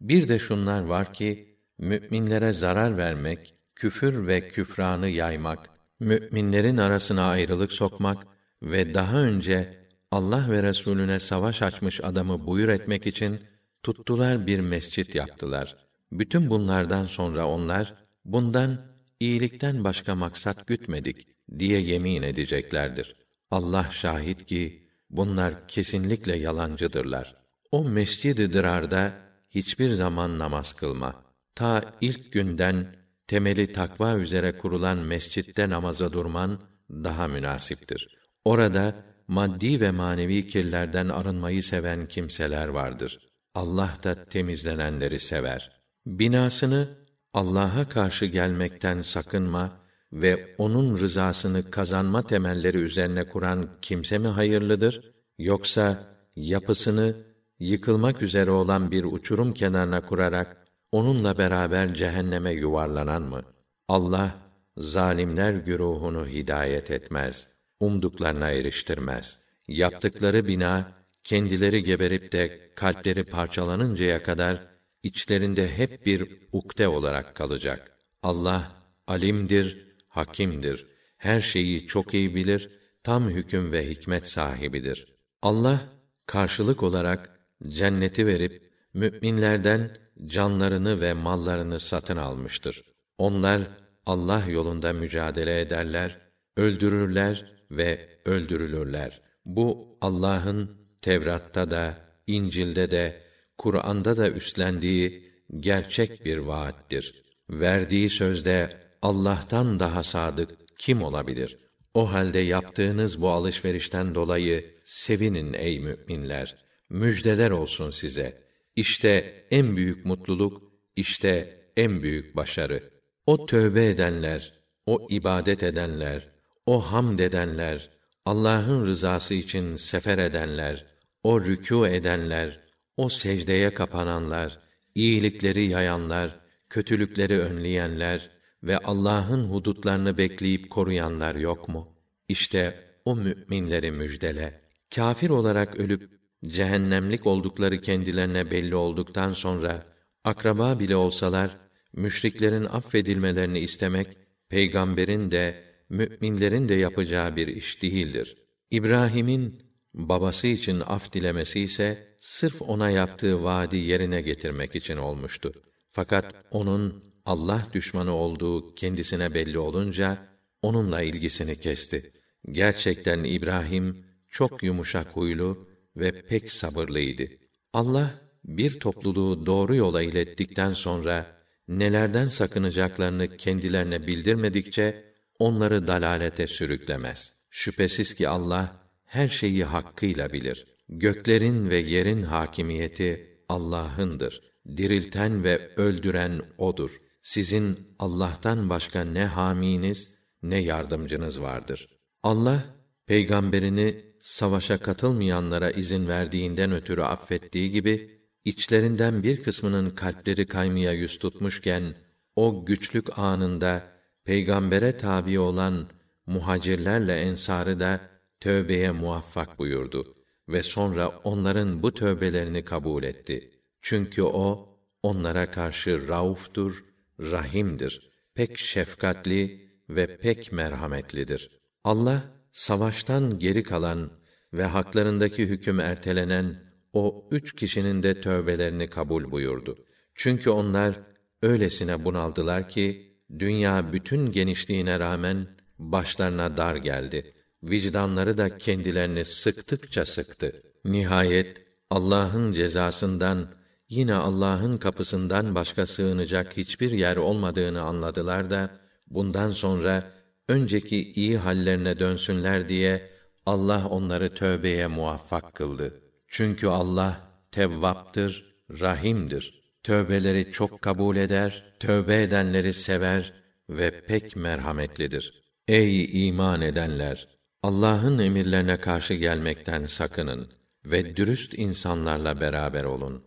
Bir de şunlar var ki müminlere zarar vermek, küfür ve küfranı yaymak, müminlerin arasına ayrılık sokmak ve daha önce Allah ve Resulüne savaş açmış adamı buyur etmek için tuttular bir mescit yaptılar. Bütün bunlardan sonra onlar bundan iyilikten başka maksat gütmedik diye yemin edeceklerdir. Allah şahit ki bunlar kesinlikle yalancıdırlar. O mescid-i dırarda hiçbir zaman namaz kılma. Ta ilk günden temeli takva üzere kurulan mescitte namaza durman daha münasiptir. Orada maddi ve manevi kirlerden arınmayı seven kimseler vardır. Allah da temizlenenleri sever. Binasını Allah'a karşı gelmekten sakınma ve onun rızasını kazanma temelleri üzerine kuran kimse mi hayırlıdır yoksa yapısını yıkılmak üzere olan bir uçurum kenarına kurarak onunla beraber cehenneme yuvarlanan mı? Allah zalimler güruhunu hidayet etmez, umduklarına eriştirmez. Yaptıkları bina kendileri geberip de kalpleri parçalanıncaya kadar içlerinde hep bir ukde olarak kalacak. Allah alimdir, hakimdir. Her şeyi çok iyi bilir, tam hüküm ve hikmet sahibidir. Allah karşılık olarak cenneti verip müminlerden canlarını ve mallarını satın almıştır. Onlar Allah yolunda mücadele ederler, öldürürler ve öldürülürler. Bu Allah'ın Tevrat'ta da, İncil'de de, Kur'an'da da üstlendiği gerçek bir vaattir. Verdiği sözde Allah'tan daha sadık kim olabilir? O halde yaptığınız bu alışverişten dolayı sevinin ey müminler. Müjdeler olsun size. İşte en büyük mutluluk, işte en büyük başarı. O tövbe edenler, o ibadet edenler, o hamd edenler, Allah'ın rızası için sefer edenler, o rükû edenler, o secdeye kapananlar, iyilikleri yayanlar, kötülükleri önleyenler ve Allah'ın hudutlarını bekleyip koruyanlar yok mu? İşte o müminleri müjdele. Kafir olarak ölüp cehennemlik oldukları kendilerine belli olduktan sonra akraba bile olsalar müşriklerin affedilmelerini istemek peygamberin de müminlerin de yapacağı bir iş değildir. İbrahim'in babası için af dilemesi ise sırf ona yaptığı vaadi yerine getirmek için olmuştu. Fakat onun Allah düşmanı olduğu kendisine belli olunca onunla ilgisini kesti. Gerçekten İbrahim çok yumuşak huylu ve pek sabırlıydı. Allah bir topluluğu doğru yola ilettikten sonra nelerden sakınacaklarını kendilerine bildirmedikçe onları dalalete sürüklemez. Şüphesiz ki Allah her şeyi hakkıyla bilir. Göklerin ve yerin hakimiyeti Allah'ındır. Dirilten ve öldüren odur. Sizin Allah'tan başka ne haminiz ne yardımcınız vardır. Allah peygamberini savaşa katılmayanlara izin verdiğinden ötürü affettiği gibi içlerinden bir kısmının kalpleri kaymaya yüz tutmuşken o güçlük anında peygambere tabi olan muhacirlerle ensarı da tövbeye muvaffak buyurdu ve sonra onların bu tövbelerini kabul etti. Çünkü o onlara karşı rauftur, rahimdir. Pek şefkatli ve pek merhametlidir. Allah savaştan geri kalan ve haklarındaki hüküm ertelenen o üç kişinin de tövbelerini kabul buyurdu. Çünkü onlar öylesine bunaldılar ki dünya bütün genişliğine rağmen başlarına dar geldi. Vicdanları da kendilerini sıktıkça sıktı. Nihayet Allah'ın cezasından yine Allah'ın kapısından başka sığınacak hiçbir yer olmadığını anladılar da bundan sonra önceki iyi hallerine dönsünler diye Allah onları tövbeye muvaffak kıldı. Çünkü Allah tevvaptır, rahimdir. Tövbeleri çok kabul eder, tövbe edenleri sever ve pek merhametlidir. Ey iman edenler! Allah'ın emirlerine karşı gelmekten sakının ve dürüst insanlarla beraber olun.